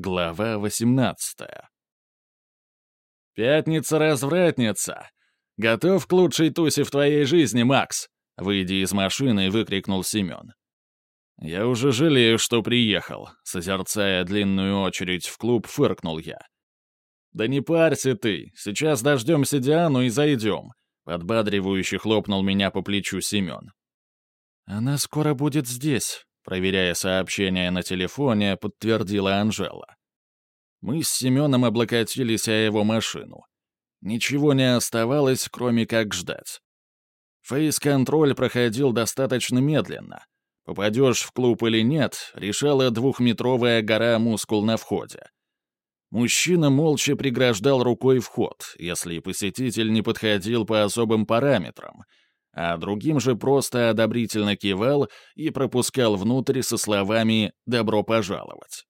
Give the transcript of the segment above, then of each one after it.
Глава 18 «Пятница-развратница! Готов к лучшей тусе в твоей жизни, Макс!» Выйдя из машины, выкрикнул Семен. «Я уже жалею, что приехал», — созерцая длинную очередь в клуб, фыркнул я. «Да не парься ты, сейчас дождемся Диану и зайдем», — подбадривающе хлопнул меня по плечу Семен. «Она скоро будет здесь», проверяя сообщение на телефоне, подтвердила Анжела. Мы с Семеном облокотились о его машину. Ничего не оставалось, кроме как ждать. Фейс-контроль проходил достаточно медленно. Попадешь в клуб или нет, решала двухметровая гора мускул на входе. Мужчина молча преграждал рукой вход, если посетитель не подходил по особым параметрам — а другим же просто одобрительно кивал и пропускал внутрь со словами «добро пожаловать».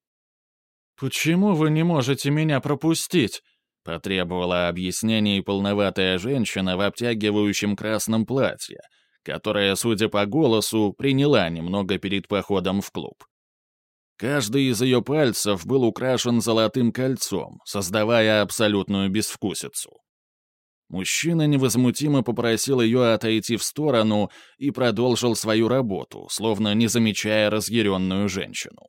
«Почему вы не можете меня пропустить?» — потребовала объяснений полноватая женщина в обтягивающем красном платье, которая, судя по голосу, приняла немного перед походом в клуб. Каждый из ее пальцев был украшен золотым кольцом, создавая абсолютную безвкусицу. Мужчина невозмутимо попросил ее отойти в сторону и продолжил свою работу, словно не замечая разъяренную женщину.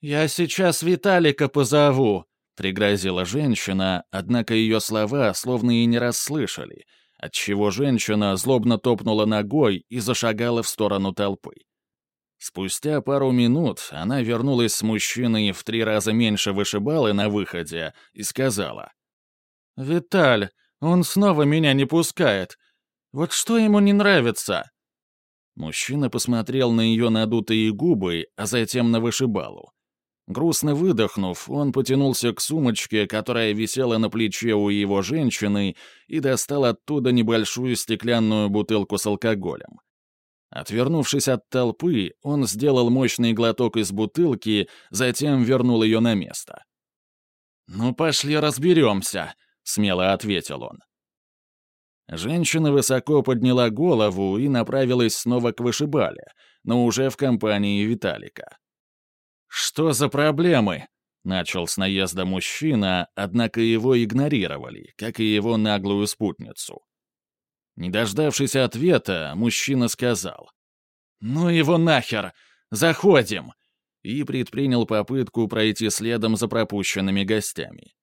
«Я сейчас Виталика позову», — пригрозила женщина, однако ее слова словно и не расслышали, отчего женщина злобно топнула ногой и зашагала в сторону толпы. Спустя пару минут она вернулась с мужчиной в три раза меньше вышибалы на выходе и сказала. «Виталь, он снова меня не пускает. Вот что ему не нравится?» Мужчина посмотрел на ее надутые губы, а затем на вышибалу. Грустно выдохнув, он потянулся к сумочке, которая висела на плече у его женщины, и достал оттуда небольшую стеклянную бутылку с алкоголем. Отвернувшись от толпы, он сделал мощный глоток из бутылки, затем вернул ее на место. «Ну, пошли разберемся», — смело ответил он. Женщина высоко подняла голову и направилась снова к вышибале, но уже в компании Виталика. «Что за проблемы?» — начал с наезда мужчина, однако его игнорировали, как и его наглую спутницу. Не дождавшись ответа, мужчина сказал. «Ну его нахер! Заходим!» и предпринял попытку пройти следом за пропущенными гостями.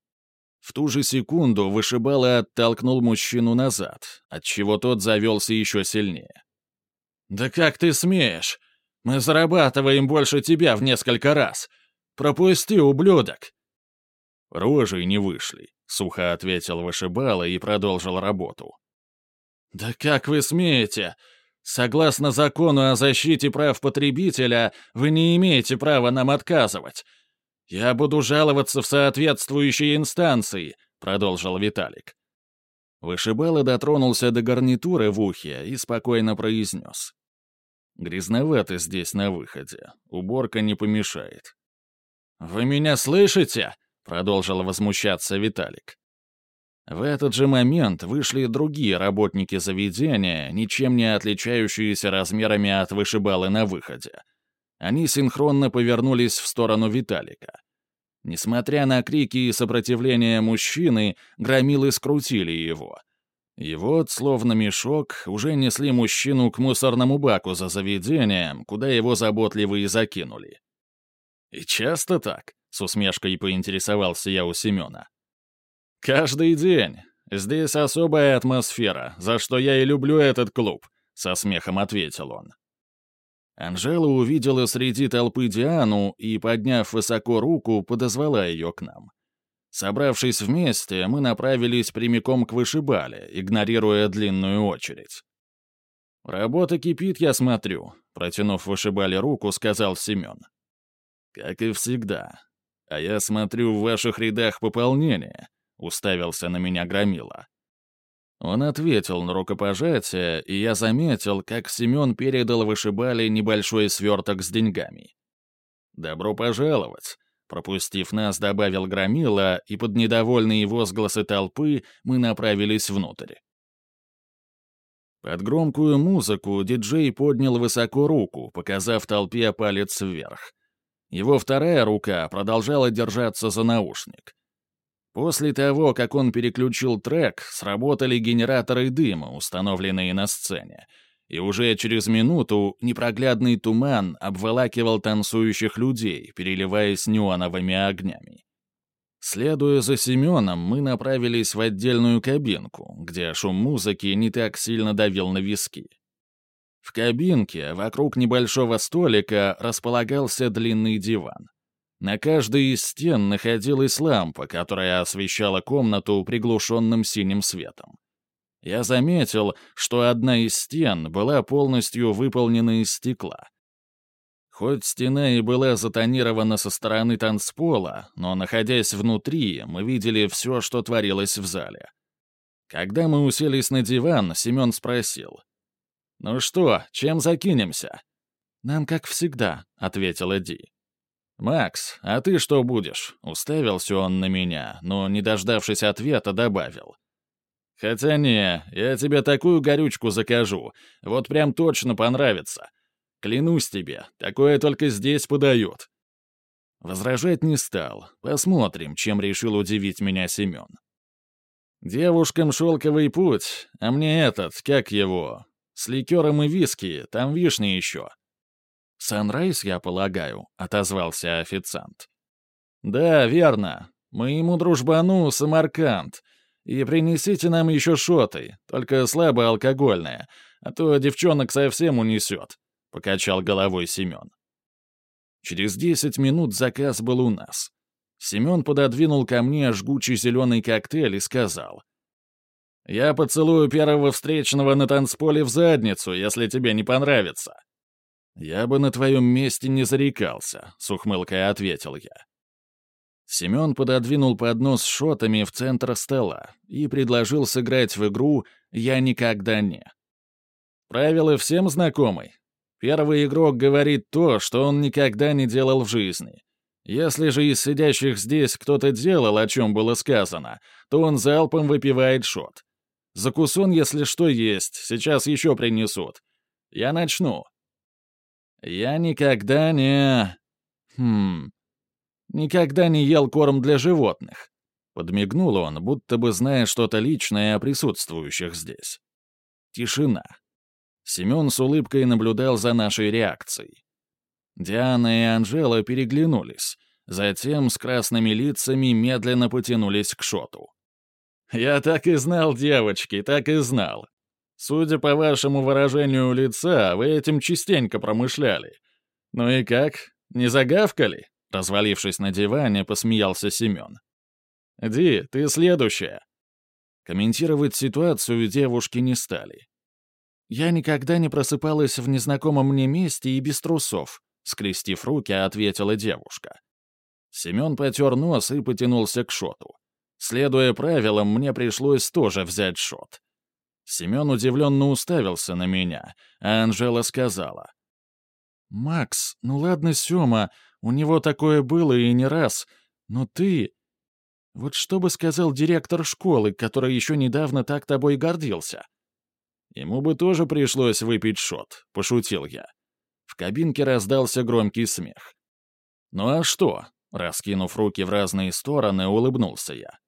В ту же секунду вышибало оттолкнул мужчину назад, отчего тот завелся еще сильнее. «Да как ты смеешь? Мы зарабатываем больше тебя в несколько раз. Пропусти, ублюдок!» «Рожи не вышли», — сухо ответил вышибало и продолжил работу. «Да как вы смеете? Согласно закону о защите прав потребителя, вы не имеете права нам отказывать. «Я буду жаловаться в соответствующие инстанции», — продолжил Виталик. Вышибало дотронулся до гарнитуры в ухе и спокойно произнес. «Грязновато здесь на выходе. Уборка не помешает». «Вы меня слышите?» — продолжил возмущаться Виталик. В этот же момент вышли другие работники заведения, ничем не отличающиеся размерами от вышибалы на выходе. Они синхронно повернулись в сторону Виталика. Несмотря на крики и сопротивление мужчины, громилы скрутили его. И вот, словно мешок, уже несли мужчину к мусорному баку за заведением, куда его заботливо и закинули. «И часто так?» — с усмешкой поинтересовался я у Семена. «Каждый день. Здесь особая атмосфера, за что я и люблю этот клуб», — со смехом ответил он. Анжела увидела среди толпы Диану и, подняв высоко руку, подозвала ее к нам. Собравшись вместе, мы направились прямиком к вышибале, игнорируя длинную очередь. «Работа кипит, я смотрю», — протянув вышибале руку, сказал Семен. «Как и всегда. А я смотрю в ваших рядах пополнение», — уставился на меня Громила. Он ответил на рукопожатие, и я заметил, как Семен передал вышибали небольшой сверток с деньгами. «Добро пожаловать!» Пропустив нас, добавил Громила, и под недовольные возгласы толпы мы направились внутрь. Под громкую музыку диджей поднял высоко руку, показав толпе палец вверх. Его вторая рука продолжала держаться за наушник. После того, как он переключил трек, сработали генераторы дыма, установленные на сцене, и уже через минуту непроглядный туман обволакивал танцующих людей, переливаясь неоновыми огнями. Следуя за Семеном, мы направились в отдельную кабинку, где шум музыки не так сильно давил на виски. В кабинке, вокруг небольшого столика, располагался длинный диван. На каждой из стен находилась лампа, которая освещала комнату приглушенным синим светом. Я заметил, что одна из стен была полностью выполнена из стекла. Хоть стена и была затонирована со стороны танцпола, но, находясь внутри, мы видели все, что творилось в зале. Когда мы уселись на диван, Семен спросил. «Ну что, чем закинемся?» «Нам как всегда», — ответила Ди. «Макс, а ты что будешь?» — уставился он на меня, но, не дождавшись ответа, добавил. «Хотя не, я тебе такую горючку закажу, вот прям точно понравится. Клянусь тебе, такое только здесь подают». Возражать не стал. Посмотрим, чем решил удивить меня Семен. «Девушкам шелковый путь, а мне этот, как его, с ликером и виски, там вишни еще». «Санрайз, я полагаю», — отозвался официант. «Да, верно. Моему дружбану Самарканд. И принесите нам еще шоты, только слабо алкогольные, а то девчонок совсем унесет. — покачал головой Семен. Через десять минут заказ был у нас. Семен пододвинул ко мне жгучий зеленый коктейль и сказал. «Я поцелую первого встречного на танцполе в задницу, если тебе не понравится». «Я бы на твоем месте не зарекался», — с ухмылкой ответил я. Семен пододвинул поднос шотами в центр стола и предложил сыграть в игру «Я никогда не». «Правила всем знакомы?» Первый игрок говорит то, что он никогда не делал в жизни. Если же из сидящих здесь кто-то делал, о чем было сказано, то он залпом выпивает шот. Закусон, если что, есть, сейчас еще принесут. Я начну. Я никогда не... Хм... Никогда не ел корм для животных. Подмигнул он, будто бы зная что-то личное о присутствующих здесь. Тишина. Семен с улыбкой наблюдал за нашей реакцией. Диана и Анжела переглянулись, затем с красными лицами медленно потянулись к шоту. «Я так и знал, девочки, так и знал. Судя по вашему выражению лица, вы этим частенько промышляли. Ну и как, не загавкали?» Развалившись на диване, посмеялся Семен. «Ди, ты следующая». Комментировать ситуацию девушки не стали. «Я никогда не просыпалась в незнакомом мне месте и без трусов», — скрестив руки, ответила девушка. Семен потер нос и потянулся к шоту. Следуя правилам, мне пришлось тоже взять шот. Семен удивленно уставился на меня, а Анжела сказала. «Макс, ну ладно, Сёма, у него такое было и не раз, но ты...» Вот что бы сказал директор школы, который еще недавно так тобой гордился? Ему бы тоже пришлось выпить шот, пошутил я. В кабинке раздался громкий смех. «Ну а что?» — раскинув руки в разные стороны, улыбнулся я.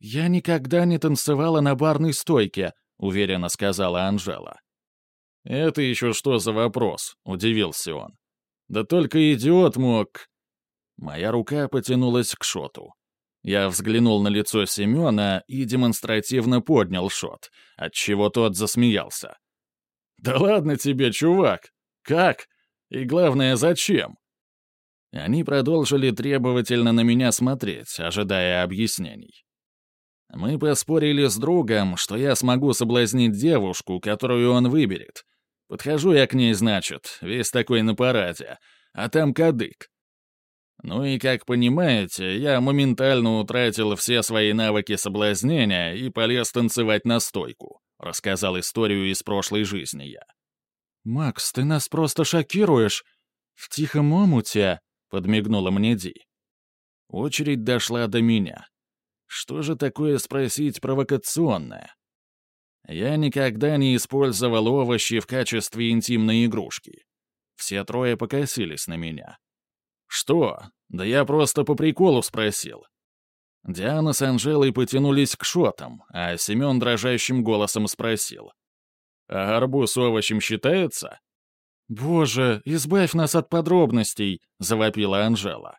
«Я никогда не танцевала на барной стойке», — уверенно сказала Анжела. «Это еще что за вопрос?» — удивился он. «Да только идиот мог...» Моя рука потянулась к шоту. Я взглянул на лицо Семена и демонстративно поднял шот, отчего тот засмеялся. «Да ладно тебе, чувак! Как? И главное, зачем?» Они продолжили требовательно на меня смотреть, ожидая объяснений. Мы поспорили с другом, что я смогу соблазнить девушку, которую он выберет. Подхожу я к ней, значит, весь такой на параде, а там кадык. Ну и, как понимаете, я моментально утратил все свои навыки соблазнения и полез танцевать на стойку. Рассказал историю из прошлой жизни я. «Макс, ты нас просто шокируешь. В тихом омуте», — подмигнула мне Ди. Очередь дошла до меня. Что же такое спросить провокационное? Я никогда не использовал овощи в качестве интимной игрушки. Все трое покосились на меня. «Что? Да я просто по приколу спросил». Диана с Анжелой потянулись к шотам, а Семен дрожащим голосом спросил. «А арбуз овощем считается?» «Боже, избавь нас от подробностей!» — завопила Анжела.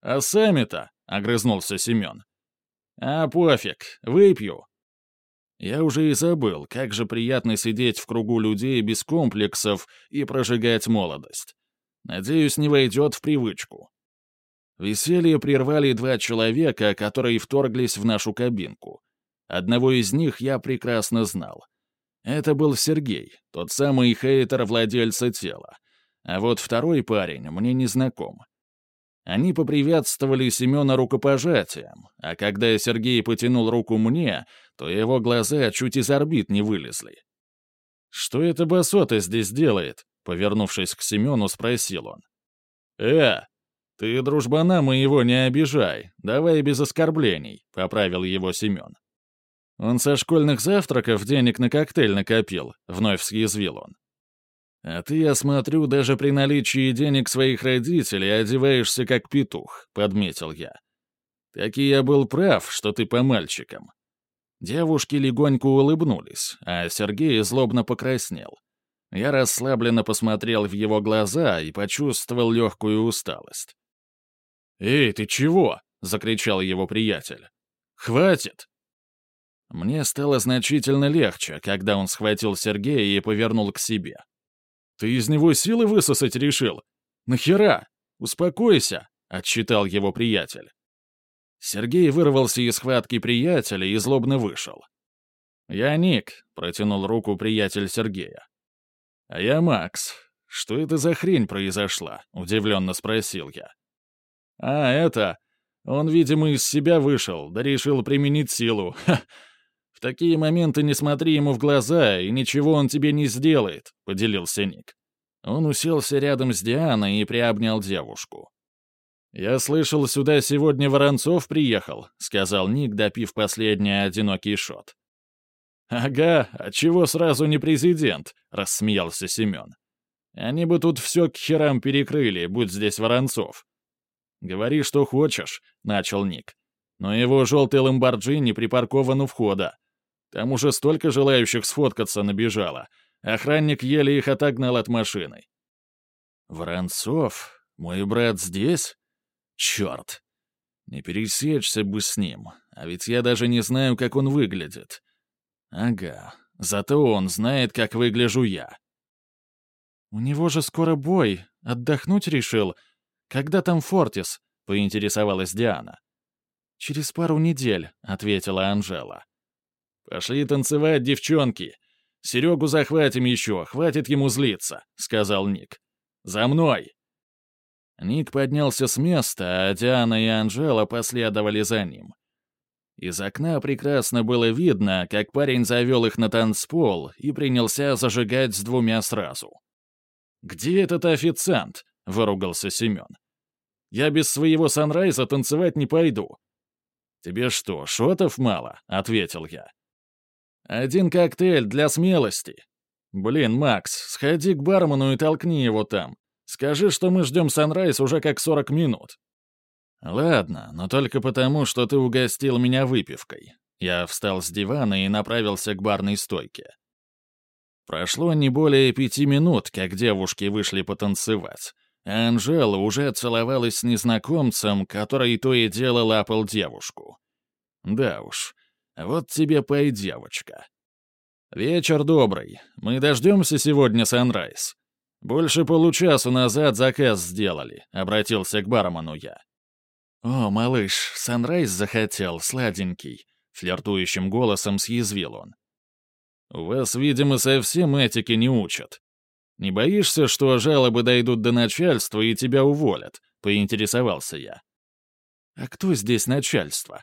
«А сами-то?» — огрызнулся Семен. «А пофиг, выпью». Я уже и забыл, как же приятно сидеть в кругу людей без комплексов и прожигать молодость. Надеюсь, не войдет в привычку. Веселье прервали два человека, которые вторглись в нашу кабинку. Одного из них я прекрасно знал. Это был Сергей, тот самый хейтер владельца тела. А вот второй парень мне не знаком. Они поприветствовали Семена рукопожатием, а когда Сергей потянул руку мне, то его глаза чуть из орбит не вылезли. «Что это басота здесь делает?» — повернувшись к Семену, спросил он. «Э, ты дружбана моего не обижай, давай без оскорблений», — поправил его Семен. Он со школьных завтраков денег на коктейль накопил, вновь съязвил он. А ты, я смотрю, даже при наличии денег своих родителей одеваешься как петух, подметил я. Таки я был прав, что ты по мальчикам. Девушки легонько улыбнулись, а Сергей злобно покраснел. Я расслабленно посмотрел в его глаза и почувствовал легкую усталость. «Эй, ты чего?» — закричал его приятель. «Хватит!» Мне стало значительно легче, когда он схватил Сергея и повернул к себе. «Ты из него силы высосать решил? Нахера? Успокойся!» — отчитал его приятель. Сергей вырвался из схватки приятеля и злобно вышел. «Я Ник», — протянул руку приятель Сергея. «А я Макс. Что это за хрень произошла?» — удивленно спросил я. «А, это... Он, видимо, из себя вышел, да решил применить силу. Ха, «В такие моменты не смотри ему в глаза, и ничего он тебе не сделает», — поделился Ник. Он уселся рядом с Дианой и приобнял девушку. «Я слышал, сюда сегодня Воронцов приехал», — сказал Ник, допив последний одинокий шот. «Ага, а чего сразу не президент?» — рассмеялся Семен. «Они бы тут все к херам перекрыли, будь здесь Воронцов». «Говори, что хочешь», — начал Ник. «Но его желтый ламборджини припаркован у входа. Там уже столько желающих сфоткаться набежало. Охранник еле их отогнал от машины. «Воронцов? Мой брат здесь? Черт! Не пересечься бы с ним, а ведь я даже не знаю, как он выглядит. Ага, зато он знает, как выгляжу я». «У него же скоро бой. Отдохнуть решил. Когда там Фортис?» — поинтересовалась Диана. «Через пару недель», — ответила Анжела. «Пошли танцевать, девчонки. Серегу захватим еще, хватит ему злиться», — сказал Ник. «За мной!» Ник поднялся с места, а Диана и Анжела последовали за ним. Из окна прекрасно было видно, как парень завел их на танцпол и принялся зажигать с двумя сразу. «Где этот официант?» — выругался Семен. «Я без своего санрайза танцевать не пойду». «Тебе что, шотов мало?» — ответил я. Один коктейль для смелости. Блин, Макс, сходи к бармену и толкни его там. Скажи, что мы ждем Санрайз уже как 40 минут. Ладно, но только потому, что ты угостил меня выпивкой. Я встал с дивана и направился к барной стойке. Прошло не более пяти минут, как девушки вышли потанцевать. А Анжела уже целовалась с незнакомцем, который то и дело лапал девушку. Да уж, вот тебе пой, девочка. Вечер добрый. Мы дождемся сегодня Санрайз. Больше получаса назад заказ сделали, обратился к бармену я. О, малыш, Санрайз захотел, сладенький, флиртующим голосом съязвил он. У вас, видимо, совсем этики не учат. Не боишься, что жалобы дойдут до начальства и тебя уволят? Поинтересовался я. А кто здесь начальство?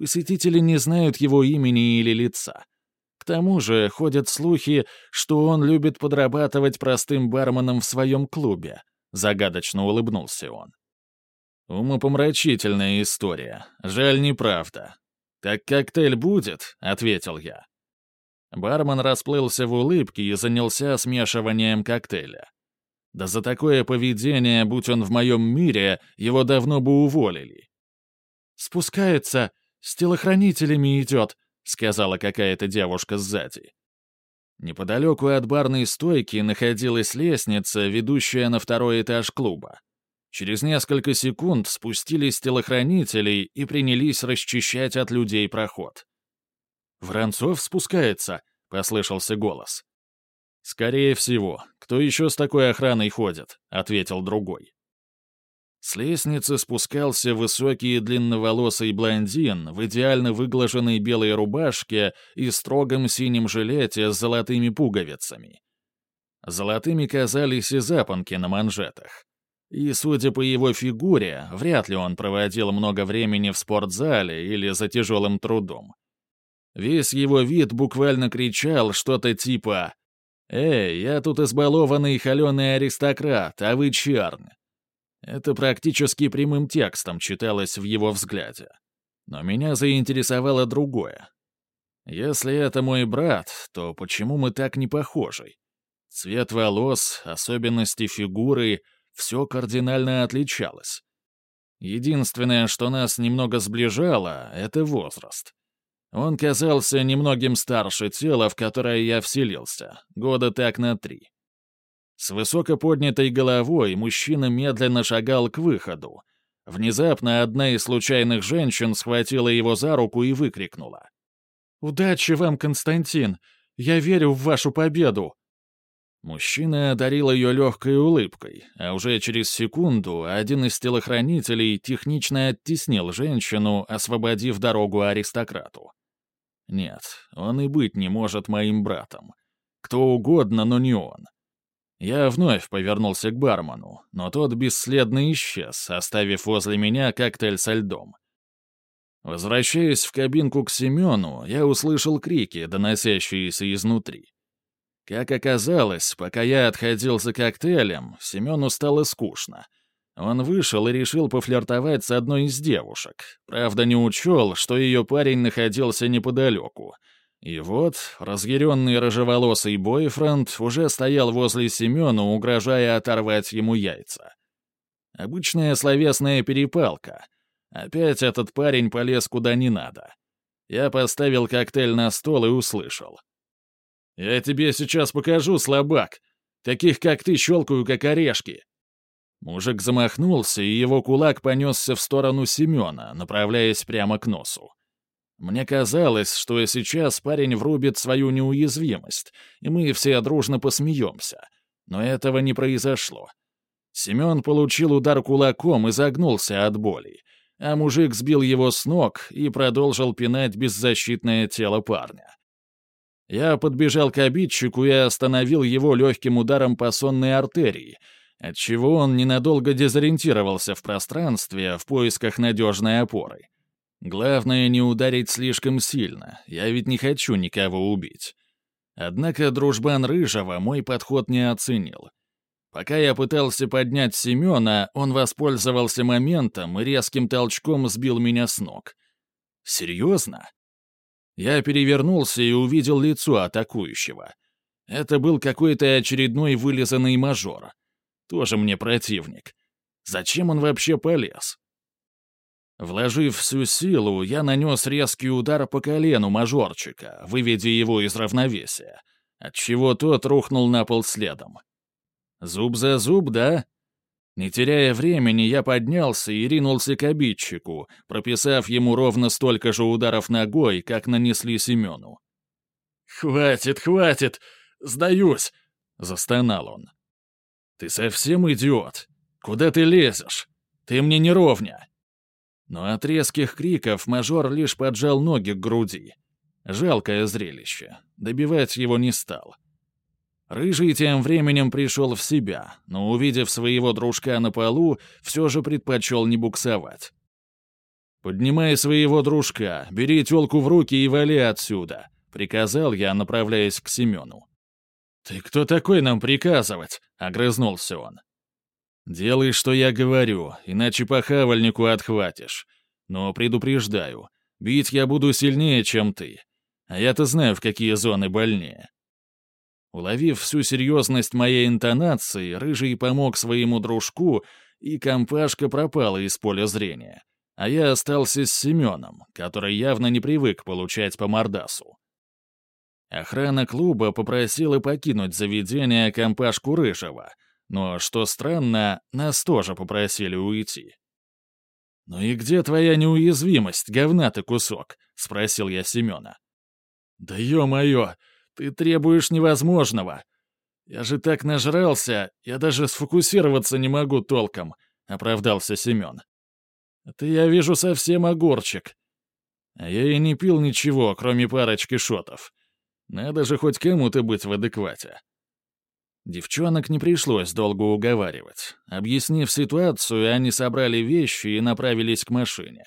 Посетители не знают его имени или лица. К тому же ходят слухи, что он любит подрабатывать простым барменом в своем клубе. Загадочно улыбнулся он. «Умопомрачительная история. Жаль, неправда. Так коктейль будет?» — ответил я. Бармен расплылся в улыбке и занялся смешиванием коктейля. Да за такое поведение, будь он в моем мире, его давно бы уволили. «Спускается, с телохранителями идет», — сказала какая-то девушка сзади. Неподалеку от барной стойки находилась лестница, ведущая на второй этаж клуба. Через несколько секунд спустились телохранители и принялись расчищать от людей проход. «Воронцов спускается», — послышался голос. «Скорее всего. Кто еще с такой охраной ходит?» — ответил другой. С лестницы спускался высокий длинноволосый блондин в идеально выглаженной белой рубашке и строгом синем жилете с золотыми пуговицами. Золотыми казались и запонки на манжетах. И, судя по его фигуре, вряд ли он проводил много времени в спортзале или за тяжелым трудом. Весь его вид буквально кричал что-то типа «Эй, я тут избалованный холеный аристократ, а вы черн». Это практически прямым текстом читалось в его взгляде. Но меня заинтересовало другое. Если это мой брат, то почему мы так не похожи? Цвет волос, особенности фигуры — все кардинально отличалось. Единственное, что нас немного сближало, — это возраст. Он казался немногим старше тела, в которое я вселился, года так на три. С высоко поднятой головой мужчина медленно шагал к выходу. Внезапно одна из случайных женщин схватила его за руку и выкрикнула. «Удачи вам, Константин! Я верю в вашу победу!» Мужчина одарил ее легкой улыбкой, а уже через секунду один из телохранителей технично оттеснил женщину, освободив дорогу аристократу. Нет, он и быть не может моим братом. Кто угодно, но не он. Я вновь повернулся к бармену, но тот бесследно исчез, оставив возле меня коктейль со льдом. Возвращаясь в кабинку к Семену, я услышал крики, доносящиеся изнутри. Как оказалось, пока я отходил за коктейлем, Семену стало скучно. Он вышел и решил пофлиртовать с одной из девушек. Правда, не учел, что ее парень находился неподалеку — и вот разъяренный рыжеволосый бойфренд уже стоял возле Семена, угрожая оторвать ему яйца. Обычная словесная перепалка. Опять этот парень полез куда не надо. Я поставил коктейль на стол и услышал. «Я тебе сейчас покажу, слабак. Таких, как ты, щелкаю, как орешки». Мужик замахнулся, и его кулак понесся в сторону Семена, направляясь прямо к носу. Мне казалось, что сейчас парень врубит свою неуязвимость, и мы все дружно посмеемся. Но этого не произошло. Семен получил удар кулаком и загнулся от боли, а мужик сбил его с ног и продолжил пинать беззащитное тело парня. Я подбежал к обидчику и остановил его легким ударом по сонной артерии, отчего он ненадолго дезориентировался в пространстве в поисках надежной опоры. Главное не ударить слишком сильно, я ведь не хочу никого убить. Однако дружбан Рыжего мой подход не оценил. Пока я пытался поднять Семена, он воспользовался моментом и резким толчком сбил меня с ног. Серьезно? Я перевернулся и увидел лицо атакующего. Это был какой-то очередной вылизанный мажор. Тоже мне противник. Зачем он вообще полез? Вложив всю силу, я нанес резкий удар по колену мажорчика, выведя его из равновесия, отчего тот рухнул на пол следом. Зуб за зуб, да? Не теряя времени, я поднялся и ринулся к обидчику, прописав ему ровно столько же ударов ногой, как нанесли Семену. «Хватит, хватит! Сдаюсь!» — застонал он. «Ты совсем идиот? Куда ты лезешь? Ты мне не ровня!» Но от резких криков мажор лишь поджал ноги к груди. Жалкое зрелище. Добивать его не стал. Рыжий тем временем пришел в себя, но, увидев своего дружка на полу, все же предпочел не буксовать. «Поднимай своего дружка, бери телку в руки и вали отсюда», — приказал я, направляясь к Семену. «Ты кто такой нам приказывать?» — огрызнулся он. «Делай, что я говорю, иначе по хавальнику отхватишь. Но предупреждаю, бить я буду сильнее, чем ты. А я-то знаю, в какие зоны больнее». Уловив всю серьезность моей интонации, Рыжий помог своему дружку, и компашка пропала из поля зрения. А я остался с Семеном, который явно не привык получать по мордасу. Охрана клуба попросила покинуть заведение компашку Рыжего, но, что странно, нас тоже попросили уйти. «Ну и где твоя неуязвимость, говна ты кусок?» — спросил я Семена. «Да ё-моё, ты требуешь невозможного. Я же так нажрался, я даже сфокусироваться не могу толком», — оправдался Семен. «Ты, я вижу, совсем огурчик. А я и не пил ничего, кроме парочки шотов. Надо же хоть кому-то быть в адеквате». Девчонок не пришлось долго уговаривать. Объяснив ситуацию, они собрали вещи и направились к машине.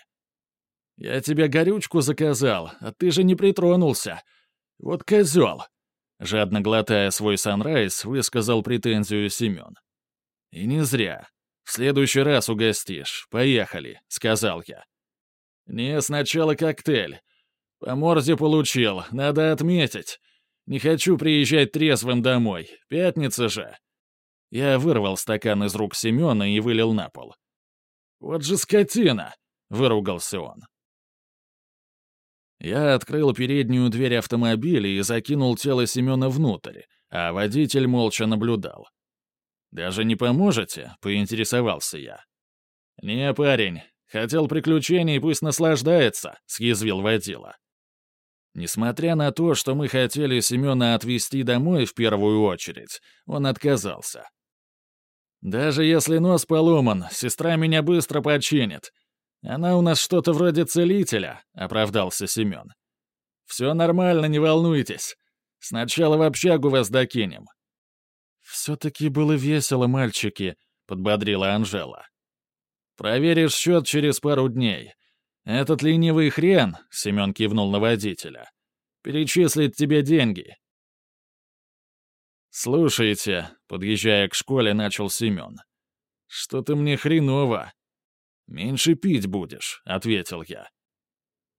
«Я тебе горючку заказал, а ты же не притронулся. Вот козел!» Жадно глотая свой санрайз, высказал претензию Семен. «И не зря. В следующий раз угостишь. Поехали», — сказал я. «Не, сначала коктейль. По морзе получил, надо отметить. Не хочу приезжать трезвым домой. Пятница же». Я вырвал стакан из рук Семена и вылил на пол. «Вот же скотина!» — выругался он. Я открыл переднюю дверь автомобиля и закинул тело Семена внутрь, а водитель молча наблюдал. «Даже не поможете?» — поинтересовался я. «Не, парень, хотел приключений, пусть наслаждается», — съязвил водила. Несмотря на то, что мы хотели Семена отвезти домой в первую очередь, он отказался. «Даже если нос поломан, сестра меня быстро починит. «Она у нас что-то вроде целителя», — оправдался Семен. «Все нормально, не волнуйтесь. Сначала в общагу вас докинем». «Все-таки было весело, мальчики», — подбодрила Анжела. «Проверишь счет через пару дней. Этот ленивый хрен», — Семен кивнул на водителя, — «перечислит тебе деньги». «Слушайте», — подъезжая к школе, начал Семен. «Что-то мне хреново. «Меньше пить будешь», — ответил я.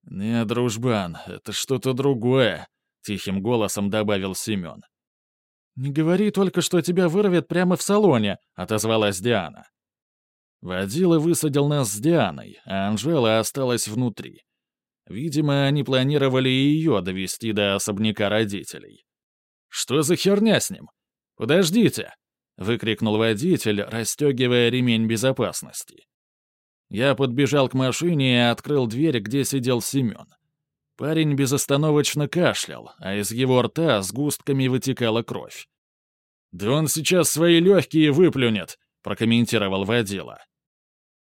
«Не, дружбан, это что-то другое», — тихим голосом добавил Семен. «Не говори только, что тебя вырвет прямо в салоне», — отозвалась Диана. Водила высадил нас с Дианой, а Анжела осталась внутри. Видимо, они планировали ее довести до особняка родителей. «Что за херня с ним? Подождите!» — выкрикнул водитель, расстегивая ремень безопасности. Я подбежал к машине и открыл дверь, где сидел Семен. Парень безостановочно кашлял, а из его рта с густками вытекала кровь. «Да он сейчас свои легкие выплюнет», — прокомментировал водила.